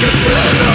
can feel it